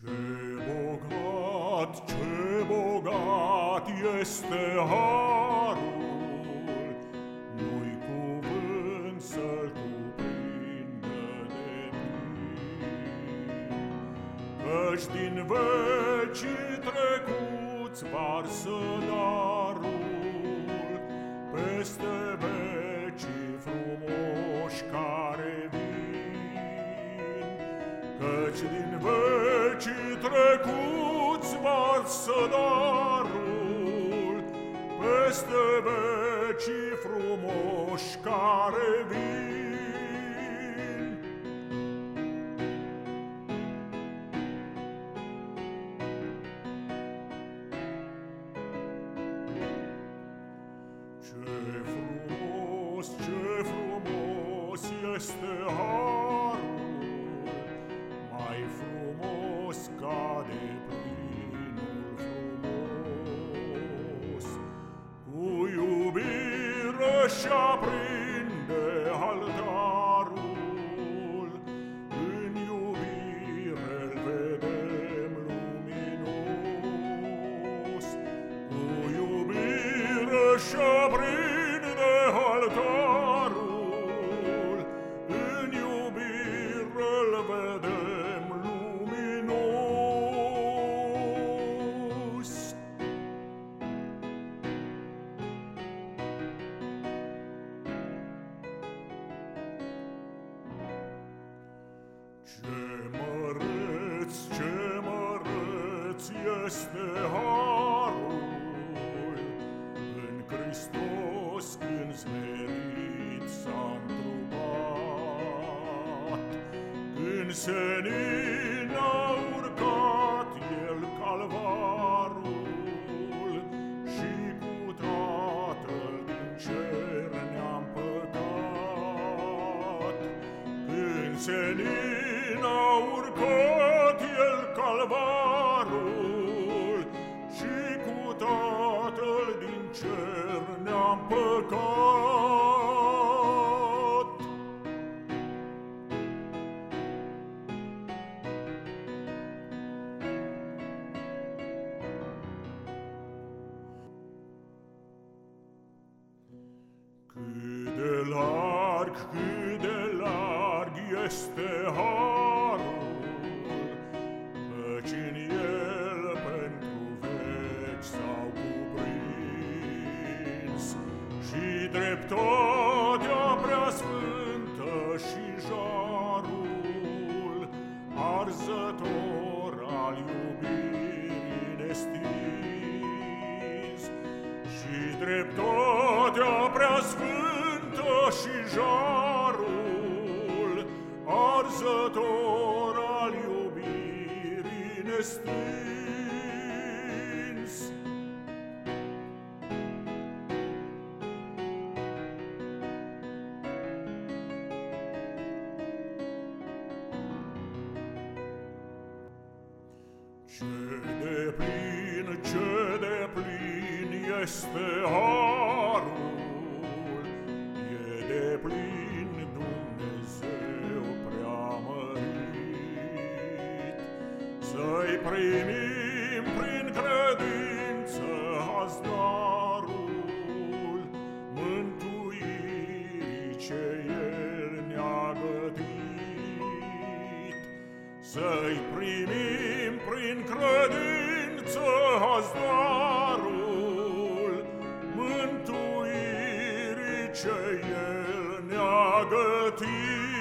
Ce bogat, ce bogat este harul, Nu-i cuvânt să-l cuprindă de plin. Căci din vecii trecuți varsă darul, Peste vecii frumoși care Căci din vecii trecuți varsă darul Peste vecii frumoși care vin. Ce frumos, ce frumos este harul, deplinul frumos, cu iubire și aprinde altarul, în iubire îl vedem luminos, cu iubire și aprinde este harul În Hristos când smerit s-a întrupat. Când senin a urcat el calvarul Și cu Tatăl din cer ne-am păcat Când senin a urcat el calvarul Și cu Tatăl din cer ne-am păcat. Cât de larg, cât de larg este har dreptatea preasfântă și jarul arzător al iubirii nestins și dreptatea preasfântă și jarul arzător al iubirii nestins Ce de plin, ce de plin este harul, E de plin Dumnezeu preamărit. Să-i primim prin credință hazdarul, Mântuirii ce El ne-a gătit. Să-i primim mântuirii ce El ne-a gătit.